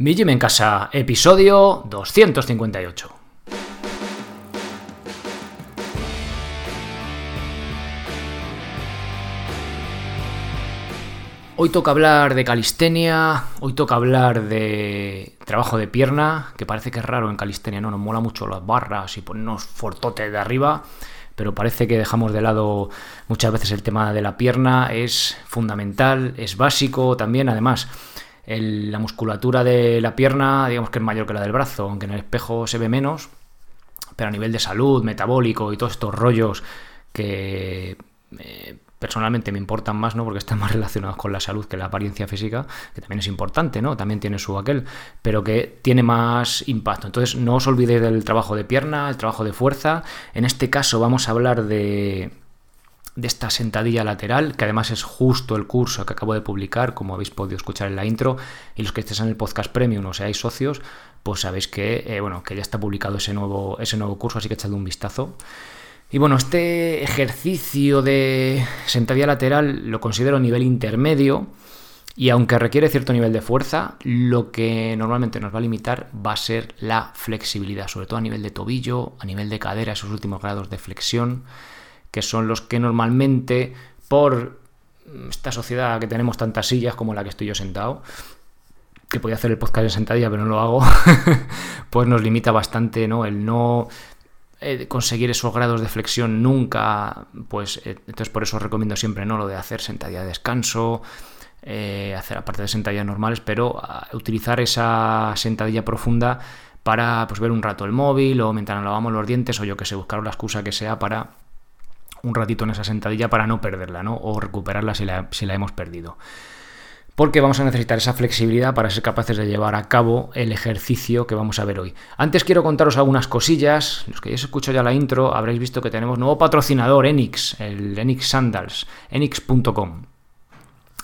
Mi Gym en Casa, episodio 258. Hoy toca hablar de calistenia, hoy toca hablar de trabajo de pierna, que parece que es raro en calistenia, ¿no? Nos mola mucho las barras y ponernos fortote de arriba, pero parece que dejamos de lado muchas veces el tema de la pierna, es fundamental, es básico también, además la musculatura de la pierna, digamos que es mayor que la del brazo, aunque en el espejo se ve menos, pero a nivel de salud, metabólico y todos estos rollos que eh, personalmente me importan más, ¿no? Porque están más relacionados con la salud que la apariencia física, que también es importante, ¿no? También tiene su aquel, pero que tiene más impacto. Entonces, no os olvidéis del trabajo de pierna, el trabajo de fuerza. En este caso vamos a hablar de de esta sentadilla lateral, que además es justo el curso que acabo de publicar, como habéis podido escuchar en la intro, y los que estéis en el podcast premium o seáis socios, pues sabéis que, eh, bueno, que ya está publicado ese nuevo, ese nuevo curso, así que echad un vistazo. Y bueno, este ejercicio de sentadilla lateral lo considero nivel intermedio, y aunque requiere cierto nivel de fuerza, lo que normalmente nos va a limitar va a ser la flexibilidad, sobre todo a nivel de tobillo, a nivel de cadera, esos últimos grados de flexión que son los que normalmente por esta sociedad que tenemos tantas sillas como la que estoy yo sentado, que podía hacer el podcast en sentadilla pero no lo hago, pues nos limita bastante, ¿no? El no eh, conseguir esos grados de flexión nunca, pues eh, entonces por eso os recomiendo siempre, ¿no? Lo de hacer sentadilla de descanso, eh, hacer aparte de sentadillas normales, pero ah, utilizar esa sentadilla profunda para pues ver un rato el móvil o mientras nos lavamos los dientes o yo que sé, buscar la excusa que sea para un ratito en esa sentadilla para no perderla, ¿no? O recuperarla si la, hemos perdido. Porque vamos a necesitar esa flexibilidad para ser capaces de llevar a cabo el ejercicio que vamos a ver hoy. Antes quiero contaros algunas cosillas. Los que ya escuchado ya la intro habréis visto que tenemos nuevo patrocinador, Enix, el Enix Sandals, enix.com.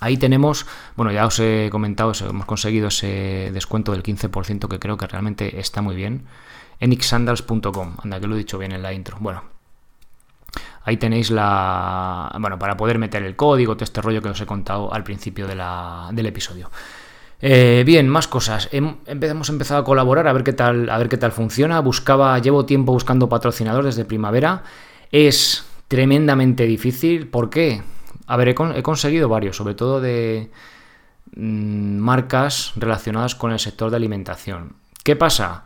Ahí tenemos, bueno, ya os he comentado, hemos conseguido ese descuento del 15% que creo que realmente está muy bien. enixsandals.com, anda que lo he dicho bien en la intro. Bueno, Ahí tenéis la. Bueno, para poder meter el código, todo este rollo que os he contado al principio del episodio. Eh, bien, más cosas. hemos empezado a colaborar a ver qué tal, a ver qué tal funciona. Buscaba, llevo tiempo buscando patrocinador desde primavera. Es tremendamente difícil. ¿Por qué? A ver, he, conseguido varios, sobre todo de mm, marcas relacionadas con el sector de alimentación. ¿Qué pasa?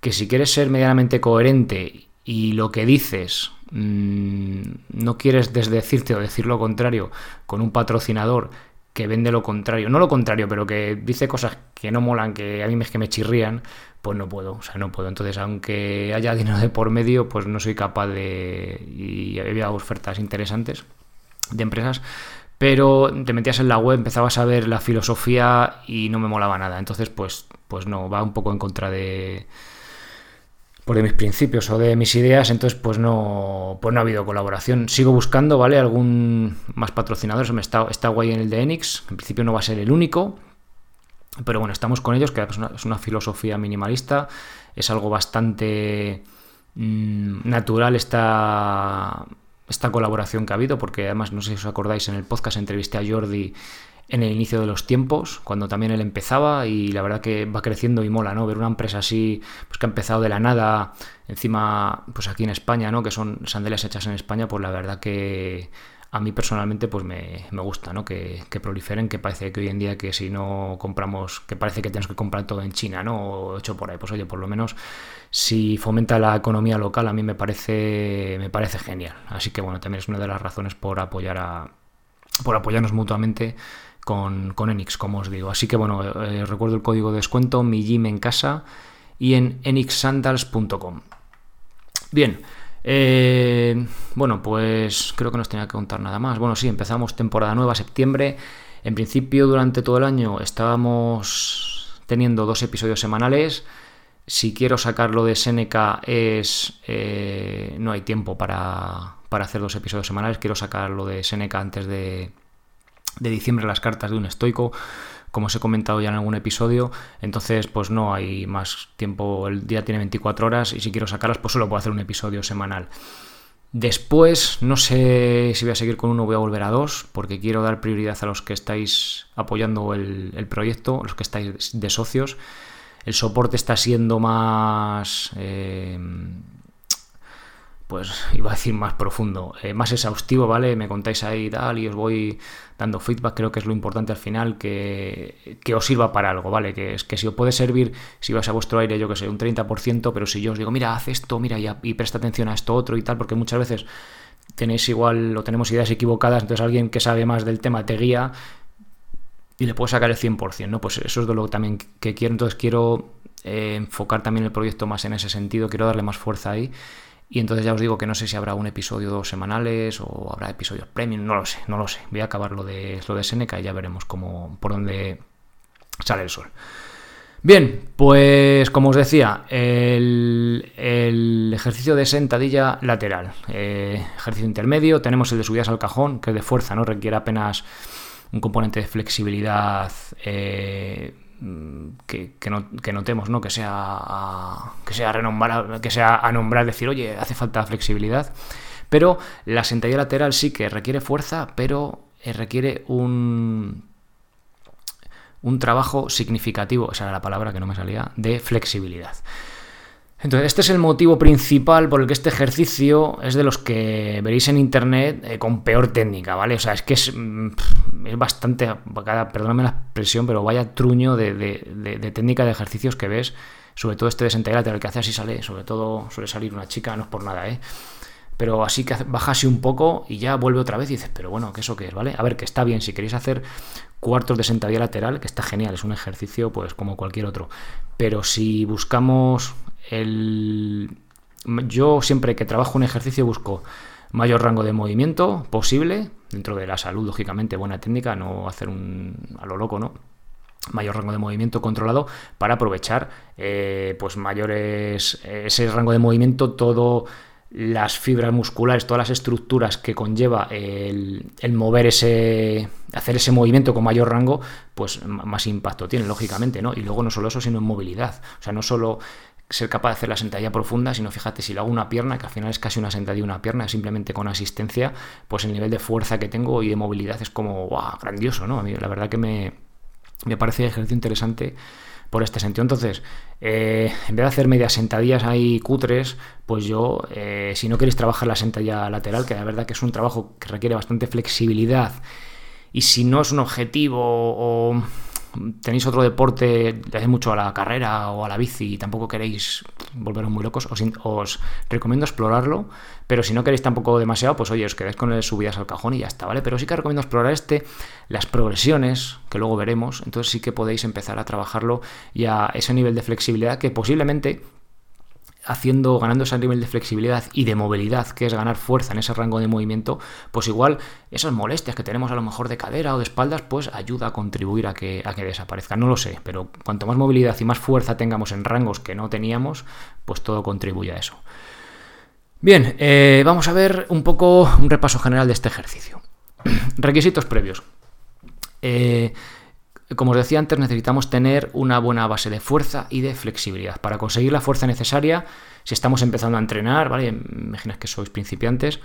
Que si quieres ser medianamente coherente y lo que dices Mm, no quieres desdecirte o decir lo contrario con un patrocinador que vende lo contrario, no lo contrario, pero que dice cosas que no molan, que a mí es que me chirrían, pues no puedo, o sea, no puedo. Entonces, aunque haya dinero de por medio, pues no soy capaz de... y había ofertas interesantes de empresas, pero te metías en la web, empezabas a ver la filosofía y no me molaba nada. Entonces, pues, pues no, va un poco en contra de por de mis principios o de mis ideas, entonces pues no, pues no ha habido colaboración. Sigo buscando, ¿vale? Algún más patrocinador, me está, está guay en el de Enix, en principio no va a ser el único, pero bueno, estamos con ellos, que es una, filosofía minimalista, es algo bastante mm, natural esta, esta colaboración que ha habido, porque además, no sé si os acordáis, en el podcast entrevisté a Jordi en el inicio de los tiempos, cuando también él empezaba y la verdad que va creciendo y mola, ¿no? Ver una empresa así, pues que ha empezado de la nada, encima, pues aquí en España, ¿no? Que son sandalias hechas en España, pues la verdad que a mí personalmente pues me, gusta, ¿no? Que, proliferen, que parece que hoy en día que si no compramos, que parece que tenemos que comprar todo en China, ¿no? O hecho por ahí, pues oye, por lo menos si fomenta la economía local a mí me parece, me parece genial. Así que bueno, también es una de las razones por apoyar a, por apoyarnos mutuamente con, Enix, como os digo. Así que bueno, eh, recuerdo el código de descuento, mi gym en casa y en enixsandals.com. Bien, eh, bueno, pues creo que no os tenía que contar nada más. Bueno, sí, empezamos temporada nueva, septiembre. En principio, durante todo el año estábamos teniendo dos episodios semanales. Si quiero sacarlo de Seneca es... Eh, no hay tiempo para, para hacer dos episodios semanales. Quiero sacarlo de Seneca antes de, de diciembre las cartas de un estoico, como os he comentado ya en algún episodio, entonces pues no hay más tiempo, el día tiene 24 horas y si quiero sacarlas pues solo puedo hacer un episodio semanal. Después, no sé si voy a seguir con uno o voy a volver a dos, porque quiero dar prioridad a los que estáis apoyando el, proyecto, los que estáis de socios. El soporte está siendo más... Eh, pues iba a decir más profundo, eh, más exhaustivo, ¿vale? Me contáis ahí y tal y os voy dando feedback, creo que es lo importante al final, que, os sirva para algo, ¿vale? Que que si os puede servir, si vais a vuestro aire, yo que sé, un 30%, pero si yo os digo, mira, haz esto, mira, y, presta atención a esto otro y tal, porque muchas veces tenéis igual o tenemos ideas equivocadas, entonces alguien que sabe más del tema te guía y le puedo sacar el 100%, ¿no? Pues eso es de lo también que quiero, entonces quiero eh, enfocar también el proyecto más en ese sentido, quiero darle más fuerza ahí y entonces ya os digo que no sé si habrá un episodio semanales o habrá episodios premium, no lo sé, no lo sé. Voy a acabar lo de, lo de Seneca y ya veremos cómo, por dónde sale el sol. Bien, pues como os decía, el, ejercicio de sentadilla lateral, eh, ejercicio intermedio, tenemos el de subidas al cajón, que es de fuerza, no requiere apenas un componente de flexibilidad eh, Mm, que, notemos, ¿no? Que sea, que sea renombrar, que sea a nombrar, decir, oye, hace falta flexibilidad. Pero la sentadilla lateral sí que requiere fuerza, pero eh, requiere un, un trabajo significativo, esa era la palabra que no me salía, de flexibilidad. Entonces, este es el motivo principal por el que este ejercicio es de los que veréis en internet eh, con peor técnica, ¿vale? O sea, es que es, mm, es bastante, perdóname la expresión, pero vaya truño de, técnica de ejercicios que ves, sobre todo este de lateral que hace así sale, sobre todo suele salir una chica, no es por nada, ¿eh? Pero así que baja así un poco y ya vuelve otra vez y dices, pero bueno, ¿qué eso qué es, vale? A ver, que está bien, si queréis hacer cuartos de sentadilla lateral, que está genial, es un ejercicio pues como cualquier otro. Pero si buscamos el... Yo siempre que trabajo un ejercicio busco mayor rango de movimiento posible, dentro de la salud, lógicamente, buena técnica, no hacer un a lo loco, ¿no? mayor rango de movimiento controlado para aprovechar eh, pues mayores ese rango de movimiento todo las fibras musculares todas las estructuras que conlleva el, el, mover ese hacer ese movimiento con mayor rango pues más impacto tiene lógicamente no y luego no solo eso sino en movilidad o sea no solo ser capaz de hacer la sentadilla profunda, sino fíjate, si lo hago una pierna, que al final es casi una sentadilla una pierna, simplemente con asistencia, pues el nivel de fuerza que tengo y de movilidad es como, wow, grandioso, ¿no? A mí la verdad que me, me parece ejercicio interesante por este sentido. Entonces, eh, en vez de hacer medias sentadillas ahí cutres, pues yo, eh, si no queréis trabajar la sentadilla lateral, que la verdad que es un trabajo que requiere bastante flexibilidad, y si no es un objetivo o tenéis otro deporte, le mucho a la carrera o a la bici y tampoco queréis volveros muy locos, os, recomiendo explorarlo, pero si no queréis tampoco demasiado, pues oye, os quedáis con subidas al cajón y ya está, ¿vale? Pero sí que recomiendo explorar este, las progresiones, que luego veremos, entonces sí que podéis empezar a trabajarlo y a ese nivel de flexibilidad que posiblemente haciendo, ganando ese nivel de flexibilidad y de movilidad, que es ganar fuerza en ese rango de movimiento, pues igual esas molestias que tenemos a lo mejor de cadera o de espaldas, pues ayuda a contribuir a que, a que. No lo sé, pero cuanto más movilidad y más fuerza tengamos en rangos que no teníamos, pues todo contribuye a eso. Bien, eh, vamos a ver un poco un repaso general de este ejercicio. Requisitos previos. Eh, como os decía antes, necesitamos tener una buena base de fuerza y de flexibilidad. Para conseguir la fuerza necesaria, si estamos empezando a entrenar, ¿vale? Imaginas que sois principiantes,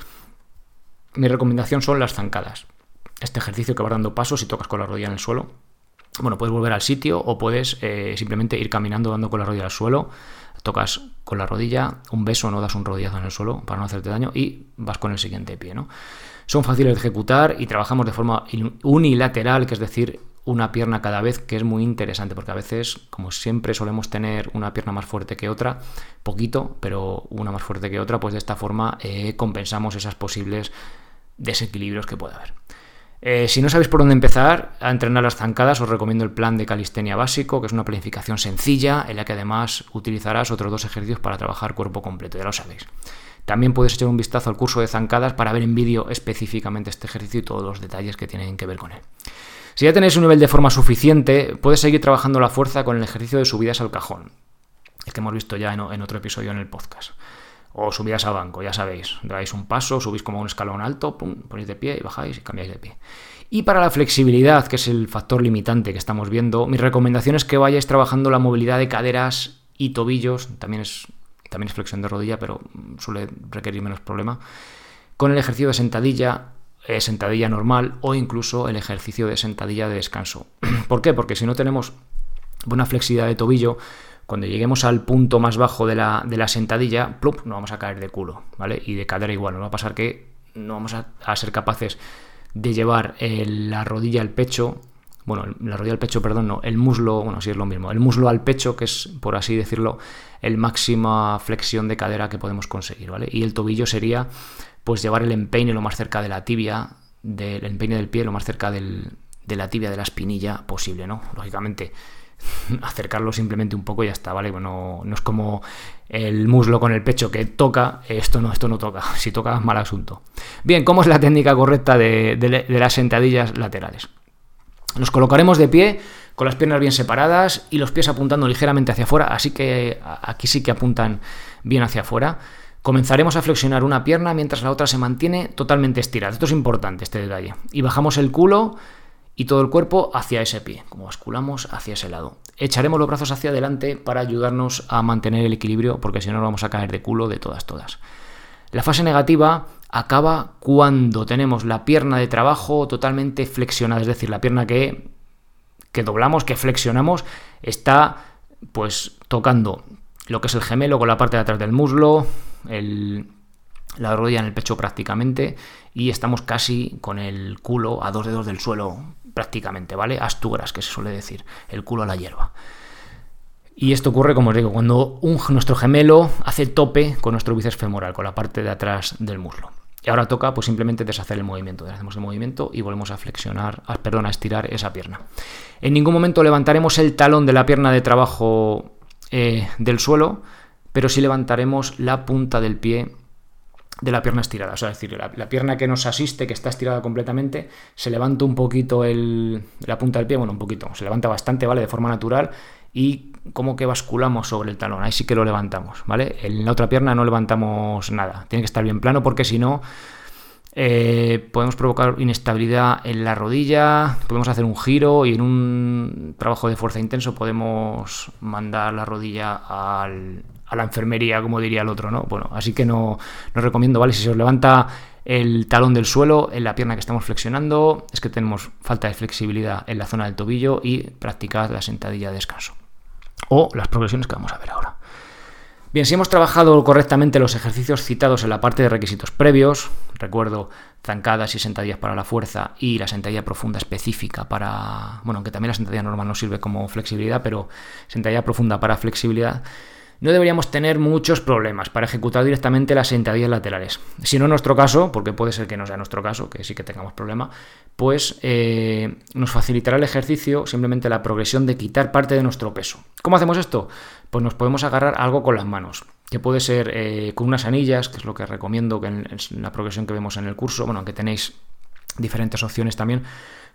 mi recomendación son las zancadas. Este ejercicio que va dando pasos y tocas con la rodilla en el suelo. Bueno, puedes volver al sitio o puedes eh, simplemente ir caminando dando con la rodilla al suelo. Tocas con la rodilla, un beso, no das un rodillazo en el suelo para no hacerte daño y vas con el siguiente pie. Son fáciles de ejecutar y trabajamos de forma unilateral, que es decir, una pierna cada vez, que es muy interesante, porque a veces, como siempre, solemos tener una pierna más fuerte que otra, poquito, pero una más fuerte que otra, pues de esta forma eh, compensamos esas posibles desequilibrios que puede haber. Eh, si no sabéis por dónde empezar a entrenar las zancadas, os recomiendo el plan de calistenia básico, que es una planificación sencilla, en la que además utilizarás otros dos ejercicios para trabajar cuerpo completo, ya lo sabéis. También puedes echar un vistazo al curso de zancadas para ver en vídeo específicamente este ejercicio y todos los detalles que tienen que ver con él. Si ya tenéis un nivel de forma suficiente, puedes seguir trabajando la fuerza con el ejercicio de subidas al cajón, el que hemos visto ya en, otro episodio en el podcast. O subidas al banco, ya sabéis. Dais un paso, subís como un escalón alto, pum, ponéis de pie y bajáis y cambiáis de pie. Y para la flexibilidad, que es el factor limitante que estamos viendo, mi recomendación es que vayáis trabajando la movilidad de caderas y tobillos. También es también es flexión de rodilla, pero suele requerir menos problema. Con el ejercicio de sentadilla, eh, sentadilla normal o incluso el ejercicio de sentadilla de descanso. ¿Por qué? Porque si no tenemos buena flexibilidad de tobillo, cuando lleguemos al punto más bajo de la, sentadilla, plup, no vamos a caer de culo, ¿vale? Y de cadera igual, nos va a pasar que no vamos a, ser capaces de llevar la rodilla al pecho, bueno, la rodilla al pecho, perdón, no, el muslo, bueno, sí es lo mismo, el muslo al pecho, que es, por así decirlo, el máxima flexión de cadera que podemos conseguir, ¿vale? Y el tobillo sería, pues, llevar el empeine lo más cerca de la tibia, del empeine del pie lo más cerca de la tibia de la espinilla posible, ¿no? Lógicamente, acercarlo simplemente un poco y ya está, ¿vale? Bueno, no es como el muslo con el pecho que toca, esto no, esto no toca, si toca mal asunto. Bien, ¿cómo es la técnica correcta de, las sentadillas laterales? Nos colocaremos de pie con las piernas bien separadas y los pies apuntando ligeramente hacia afuera, así que aquí sí que apuntan bien hacia afuera. Comenzaremos a flexionar una pierna mientras la otra se mantiene totalmente estirada. Esto es importante, este detalle. Y bajamos el culo y todo el cuerpo hacia ese pie, como basculamos hacia ese lado. Echaremos los brazos hacia adelante para ayudarnos a mantener el equilibrio, porque si no nos vamos a caer de culo de todas, todas. La fase negativa acaba cuando tenemos la pierna de trabajo totalmente flexionada, es decir, la pierna que, que doblamos, que flexionamos, está pues tocando lo que es el gemelo con la parte de atrás del muslo, la rodilla en el pecho prácticamente y estamos casi con el culo a dos dedos del suelo prácticamente, ¿vale? Asturas, que se suele decir, el culo a la hierba. Y esto ocurre, como os digo, cuando nuestro gemelo hace tope con nuestro bíceps femoral, con la parte de atrás del muslo. Y ahora toca pues simplemente deshacer el movimiento. Hacemos el movimiento y volvemos a flexionar, perdón, a estirar esa pierna. En ningún momento levantaremos el talón de la pierna de trabajo eh, del suelo, pero sí levantaremos la punta del pie de la pierna estirada. O sea, es decir, la, pierna que nos asiste, que está estirada completamente, se levanta un poquito el, la punta del pie, bueno, un poquito, se levanta bastante, ¿vale? De forma natural y como que basculamos sobre el talón, ahí sí que lo levantamos, ¿vale? En la otra pierna no levantamos nada, tiene que estar bien plano porque si no... Eh, podemos provocar inestabilidad en la rodilla, podemos hacer un giro y en un trabajo de fuerza intenso podemos mandar la rodilla a la enfermería, como diría el otro, ¿no? Bueno, así que no, no recomiendo, ¿vale? Si se os levanta el talón del suelo en la pierna que estamos flexionando, es que tenemos falta de flexibilidad en la zona del tobillo y practicad la sentadilla de descanso. O las progresiones que vamos a ver ahora. Bien, si hemos trabajado correctamente los ejercicios citados en la parte de requisitos previos, recuerdo zancadas y sentadillas para la fuerza y la sentadilla profunda específica para, bueno, aunque también la sentadilla normal no sirve como flexibilidad, pero sentadilla profunda para flexibilidad, no deberíamos tener muchos problemas para ejecutar directamente las sentadillas laterales. Si no es nuestro caso, porque puede ser que no sea nuestro caso, que sí que tengamos problema, pues eh, nos facilitará el ejercicio simplemente la progresión de quitar parte de nuestro peso. ¿Cómo hacemos esto? Pues nos podemos agarrar algo con las manos, que puede ser eh, con unas anillas, que es lo que recomiendo que en, en la progresión que vemos en el curso, bueno, aunque tenéis diferentes opciones también,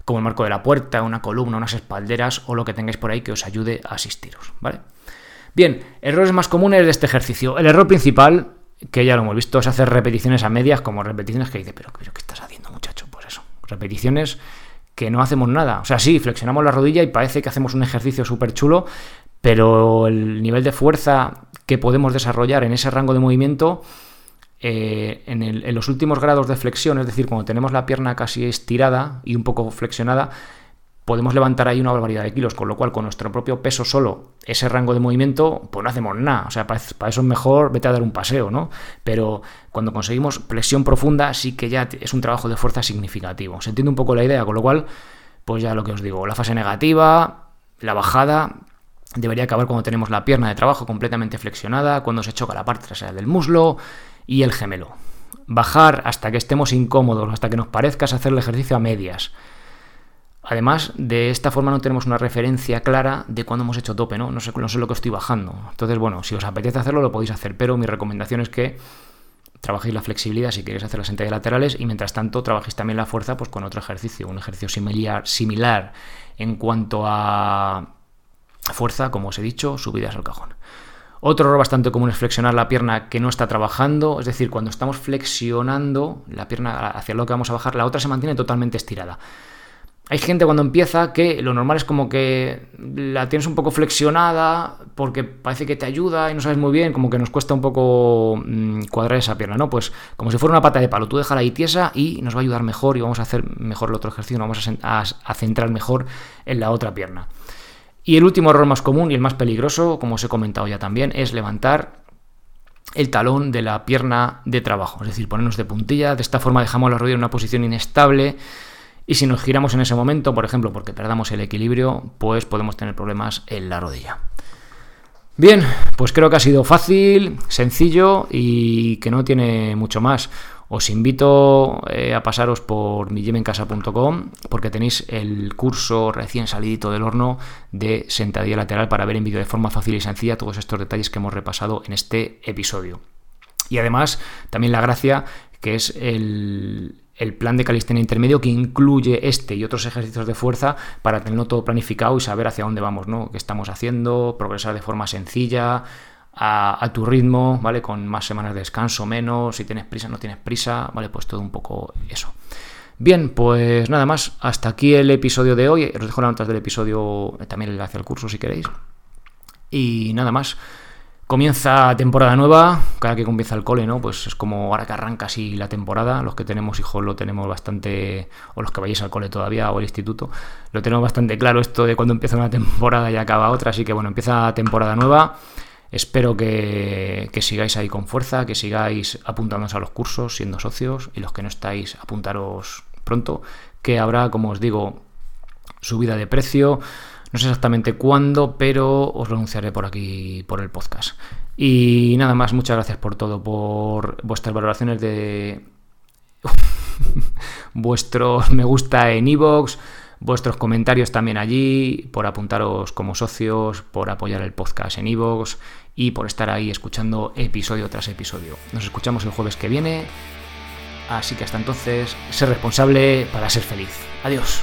como el marco de la puerta, una columna, unas espalderas o lo que tengáis por ahí que os ayude a asistiros, ¿vale? Bien, errores más comunes de este ejercicio. El error principal, que ya lo hemos visto, es hacer repeticiones a medias, como repeticiones que dice, pero, pero ¿qué estás haciendo, muchacho? Pues eso, repeticiones que no hacemos nada. O sea, sí, flexionamos la rodilla y parece que hacemos un ejercicio súper chulo, pero el nivel de fuerza que podemos desarrollar en ese rango de movimiento, eh, en, en, los últimos grados de flexión, es decir, cuando tenemos la pierna casi estirada y un poco flexionada, podemos levantar ahí una barbaridad de kilos, con lo cual con nuestro propio peso solo, ese rango de movimiento, pues no hacemos nada. O sea, para, eso es mejor vete a dar un paseo, ¿no? Pero cuando conseguimos flexión profunda, sí que ya es un trabajo de fuerza significativo. Se entiende un poco la idea, con lo cual, pues ya lo que os digo, la fase negativa, la bajada, debería acabar cuando tenemos la pierna de trabajo completamente flexionada, cuando se choca la parte trasera del muslo y el gemelo. Bajar hasta que estemos incómodos, hasta que nos parezca hacer el ejercicio a medias. Además, de esta forma no tenemos una referencia clara de cuándo hemos hecho tope, ¿no? No sé, no lo que estoy bajando. Entonces, bueno, si os apetece hacerlo, lo podéis hacer, pero mi recomendación es que trabajéis la flexibilidad si queréis hacer las sentadillas laterales y mientras tanto trabajéis también la fuerza pues con otro ejercicio, un ejercicio similar, similar en cuanto a fuerza, como os he dicho, subidas al cajón. Otro error bastante común es flexionar la pierna que no está trabajando, es decir, cuando estamos flexionando la pierna hacia lo que vamos a bajar, la otra se mantiene totalmente estirada. Hay gente cuando empieza que lo normal es como que la tienes un poco flexionada porque parece que te ayuda y no sabes muy bien, como que nos cuesta un poco mm, cuadrar esa pierna, ¿no? Pues como si fuera una pata de palo, tú déjala ahí tiesa y nos va a ayudar mejor y vamos a hacer mejor el otro ejercicio, vamos a, a centrar mejor en la otra pierna. Y el último error más común y el más peligroso, como os he comentado ya también, es levantar el talón de la pierna de trabajo, es decir, ponernos de puntilla, de esta forma dejamos la rodilla en una posición inestable y si nos giramos en ese momento, por ejemplo, porque perdamos el equilibrio, pues podemos tener problemas en la rodilla. Bien, pues creo que ha sido fácil, sencillo y que no tiene mucho más. Os invito eh, a pasaros por miyemencasa.com porque tenéis el curso recién salidito del horno de sentadilla lateral para ver en vídeo de forma fácil y sencilla todos estos detalles que hemos repasado en este episodio. Y además, también la gracia que es el, el plan de calistenia intermedio que incluye este y otros ejercicios de fuerza para tenerlo todo planificado y saber hacia dónde vamos, ¿no? ¿Qué estamos haciendo? Progresar de forma sencilla, a, tu ritmo, ¿vale? Con más semanas de descanso, menos, si tienes prisa, no tienes prisa, ¿vale? Pues todo un poco eso. Bien, pues nada más, hasta aquí el episodio de hoy. Os dejo las notas del episodio, también el enlace al curso si queréis. Y nada más. Comienza temporada nueva, cada que comienza el cole, ¿no? Pues es como ahora que arranca así la temporada, los que tenemos hijos lo tenemos bastante, o los que vayáis al cole todavía o al instituto, lo tenemos bastante claro esto de cuando empieza una temporada y acaba otra, así que bueno, empieza temporada nueva, espero que, que sigáis ahí con fuerza, que sigáis apuntándonos a los cursos, siendo socios, y los que no estáis, apuntaros pronto, que habrá, como os digo, subida de precio, no sé exactamente cuándo, pero os lo anunciaré por aquí, por el podcast. Y nada más, muchas gracias por todo, por vuestras valoraciones de vuestros me gusta en iVoox, vuestros comentarios también allí, por apuntaros como socios, por apoyar el podcast en iVoox y por estar ahí escuchando episodio tras episodio. Nos escuchamos el jueves que viene, así que hasta entonces, ser responsable para ser feliz. Adiós.